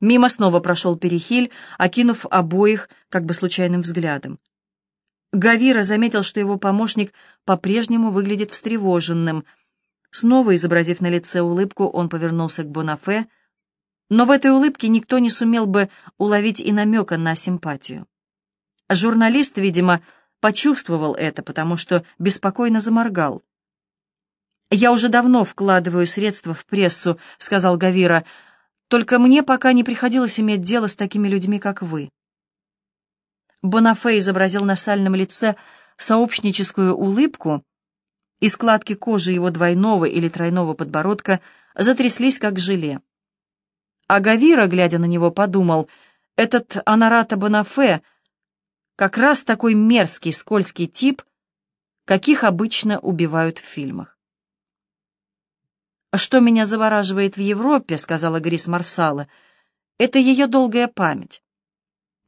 Мимо снова прошел Перехиль, окинув обоих как бы случайным взглядом. Гавира заметил, что его помощник по-прежнему выглядит встревоженным. Снова изобразив на лице улыбку, он повернулся к Бонафе, но в этой улыбке никто не сумел бы уловить и намека на симпатию. Журналист, видимо, почувствовал это, потому что беспокойно заморгал. «Я уже давно вкладываю средства в прессу», — сказал Гавира, «только мне пока не приходилось иметь дело с такими людьми, как вы». Бонафе изобразил на сальном лице сообщническую улыбку, и складки кожи его двойного или тройного подбородка затряслись, как желе. А Гавира, глядя на него, подумал, этот Анарата Бонафе как раз такой мерзкий, скользкий тип, каких обычно убивают в фильмах. «Что меня завораживает в Европе, — сказала Грис Марсала, — это ее долгая память.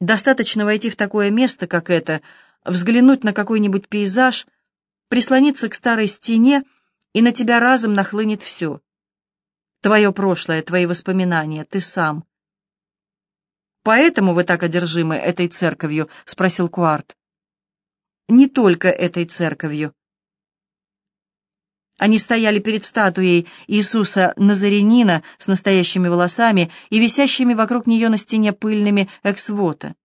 Достаточно войти в такое место, как это, взглянуть на какой-нибудь пейзаж, прислониться к старой стене, и на тебя разом нахлынет все. Твое прошлое, твои воспоминания, ты сам. «Поэтому вы так одержимы этой церковью?» — спросил Куарт. «Не только этой церковью». Они стояли перед статуей Иисуса Назарянина с настоящими волосами и висящими вокруг нее на стене пыльными эксвота.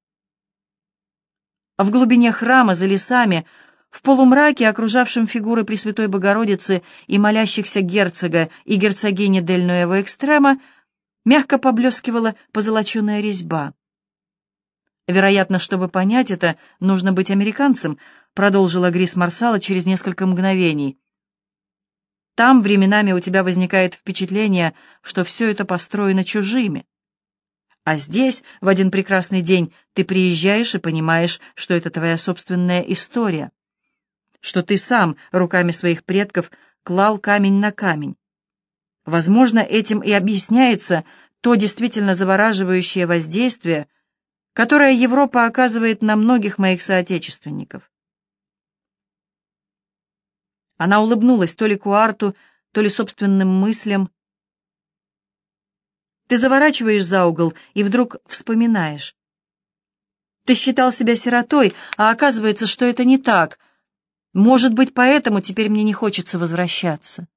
В глубине храма, за лесами, в полумраке, окружавшем фигуры Пресвятой Богородицы и молящихся герцога и герцогини Дель Нуэво Экстрема, мягко поблескивала позолоченная резьба. Вероятно, чтобы понять это, нужно быть американцем, продолжила Грис Марсала через несколько мгновений. Там временами у тебя возникает впечатление, что все это построено чужими. А здесь, в один прекрасный день, ты приезжаешь и понимаешь, что это твоя собственная история, что ты сам руками своих предков клал камень на камень. Возможно, этим и объясняется то действительно завораживающее воздействие, которое Европа оказывает на многих моих соотечественников. Она улыбнулась то ли Куарту, то ли собственным мыслям. Ты заворачиваешь за угол и вдруг вспоминаешь. Ты считал себя сиротой, а оказывается, что это не так. Может быть, поэтому теперь мне не хочется возвращаться.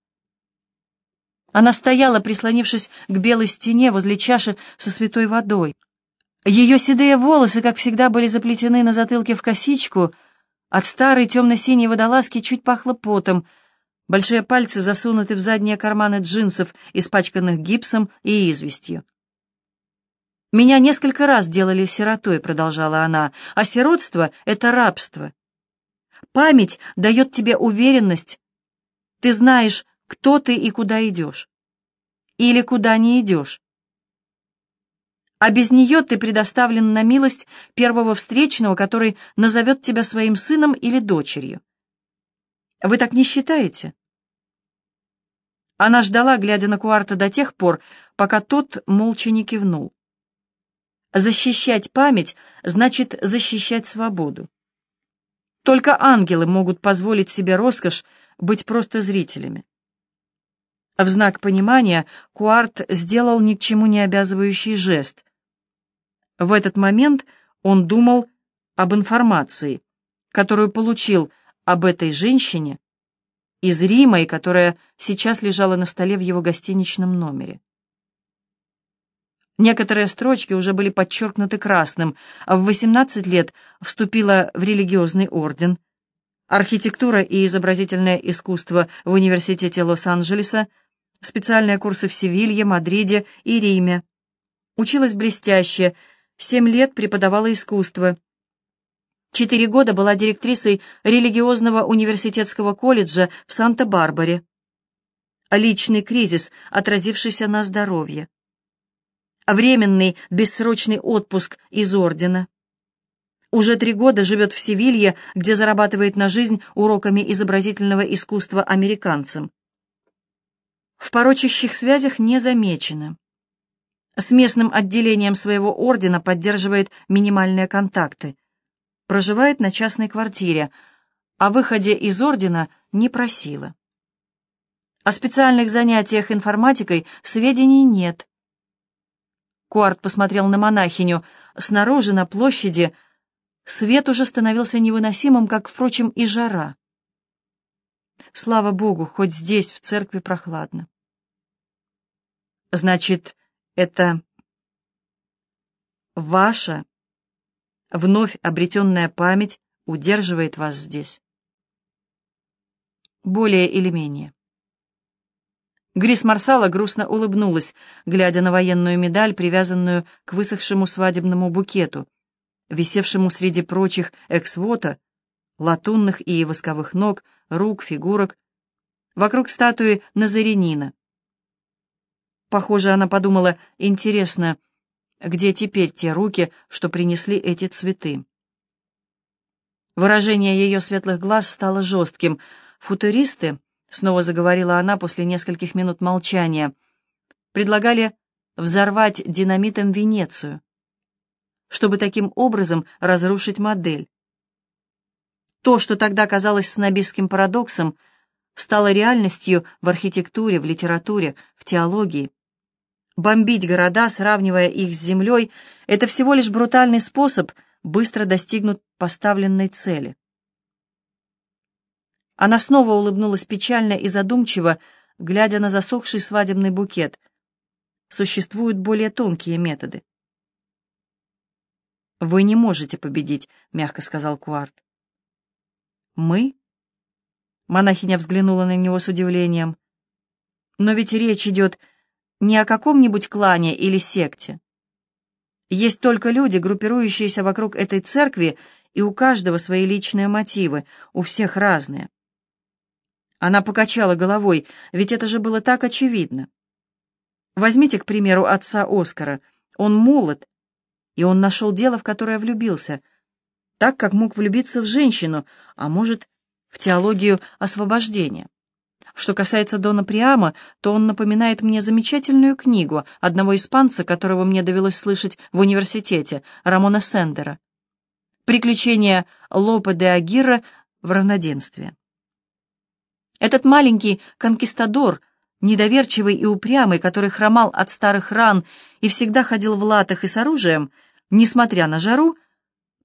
Она стояла, прислонившись к белой стене возле чаши со святой водой. Ее седые волосы, как всегда, были заплетены на затылке в косичку, от старой темно-синей водолазки чуть пахло потом, большие пальцы засунуты в задние карманы джинсов, испачканных гипсом и известью. «Меня несколько раз делали сиротой», — продолжала она, — «а сиротство — это рабство. Память дает тебе уверенность. Ты знаешь, кто ты и куда идешь. Или куда не идешь. А без нее ты предоставлен на милость первого встречного, который назовет тебя своим сыном или дочерью. Вы так не считаете? Она ждала, глядя на Куарта до тех пор, пока тот молча не кивнул. Защищать память значит защищать свободу. Только ангелы могут позволить себе роскошь быть просто зрителями. В знак понимания Куарт сделал ни к чему не обязывающий жест. В этот момент он думал об информации, которую получил об этой женщине из Рима и которая сейчас лежала на столе в его гостиничном номере. Некоторые строчки уже были подчеркнуты красным, а в 18 лет вступила в религиозный орден. Архитектура и изобразительное искусство в Университете Лос-Анджелеса – специальные курсы в Севилье, Мадриде и Риме. Училась блестяще, семь лет преподавала искусство. Четыре года была директрисой религиозного университетского колледжа в Санта-Барбаре. Личный кризис, отразившийся на здоровье. Временный бессрочный отпуск из ордена. Уже три года живет в Севилье, где зарабатывает на жизнь уроками изобразительного искусства американцам в порочащих связях не замечено. С местным отделением своего ордена поддерживает минимальные контакты. Проживает на частной квартире, о выходе из ордена не просила. О специальных занятиях информатикой сведений нет. Куарт посмотрел на монахиню. Снаружи, на площади, свет уже становился невыносимым, как, впрочем, и жара. Слава Богу, хоть здесь, в церкви, прохладно. Значит, это ваша вновь обретенная память удерживает вас здесь. Более или менее. Грис Марсала грустно улыбнулась, глядя на военную медаль, привязанную к высохшему свадебному букету, висевшему среди прочих эксвота, латунных и восковых ног, рук, фигурок, вокруг статуи Назаренина. Похоже, она подумала, интересно, где теперь те руки, что принесли эти цветы? Выражение ее светлых глаз стало жестким. Футуристы — снова заговорила она после нескольких минут молчания, — предлагали взорвать динамитом Венецию, чтобы таким образом разрушить модель. То, что тогда казалось снобистским парадоксом, стало реальностью в архитектуре, в литературе, в теологии. Бомбить города, сравнивая их с землей, это всего лишь брутальный способ быстро достигнуть поставленной цели. Она снова улыбнулась печально и задумчиво, глядя на засохший свадебный букет. Существуют более тонкие методы. «Вы не можете победить», — мягко сказал Куарт. «Мы?» Монахиня взглянула на него с удивлением. «Но ведь речь идет не о каком-нибудь клане или секте. Есть только люди, группирующиеся вокруг этой церкви, и у каждого свои личные мотивы, у всех разные. Она покачала головой, ведь это же было так очевидно. Возьмите, к примеру, отца Оскара. Он молод, и он нашел дело, в которое влюбился, так, как мог влюбиться в женщину, а может, в теологию освобождения. Что касается Дона Приама, то он напоминает мне замечательную книгу одного испанца, которого мне довелось слышать в университете, Рамона Сендера. «Приключения Лопе де Агира в равноденствии». Этот маленький конкистадор, недоверчивый и упрямый, который хромал от старых ран и всегда ходил в латах и с оружием, несмотря на жару,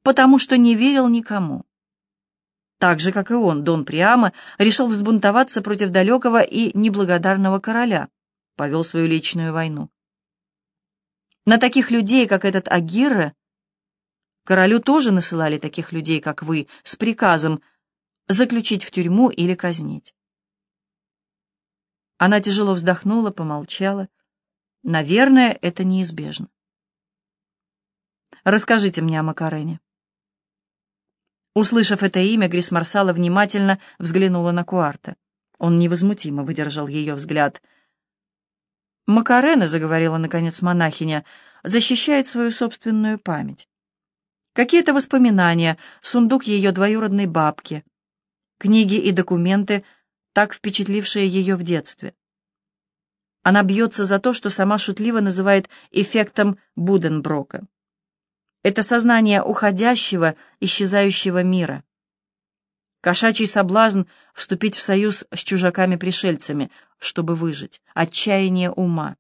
потому что не верил никому. Так же, как и он, Дон Приама решил взбунтоваться против далекого и неблагодарного короля, повел свою личную войну. На таких людей, как этот Агирре, королю тоже насылали таких людей, как вы, с приказом заключить в тюрьму или казнить. Она тяжело вздохнула, помолчала. Наверное, это неизбежно. Расскажите мне о Макарене. Услышав это имя, Грис Марсала внимательно взглянула на Куарта. Он невозмутимо выдержал ее взгляд. «Макарена», — заговорила наконец монахиня, — «защищает свою собственную память. Какие-то воспоминания, сундук ее двоюродной бабки, книги и документы — так впечатлившее ее в детстве. Она бьется за то, что сама шутливо называет эффектом Буденброка. Это сознание уходящего, исчезающего мира. Кошачий соблазн вступить в союз с чужаками-пришельцами, чтобы выжить, отчаяние ума.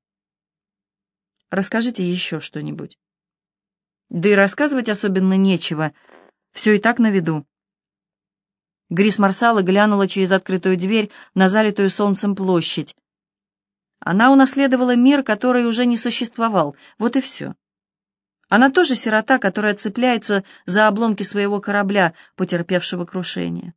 Расскажите еще что-нибудь. Да и рассказывать особенно нечего, все и так на виду. Грис Марсала глянула через открытую дверь на залитую солнцем площадь. Она унаследовала мир, который уже не существовал, вот и все. Она тоже сирота, которая цепляется за обломки своего корабля, потерпевшего крушение.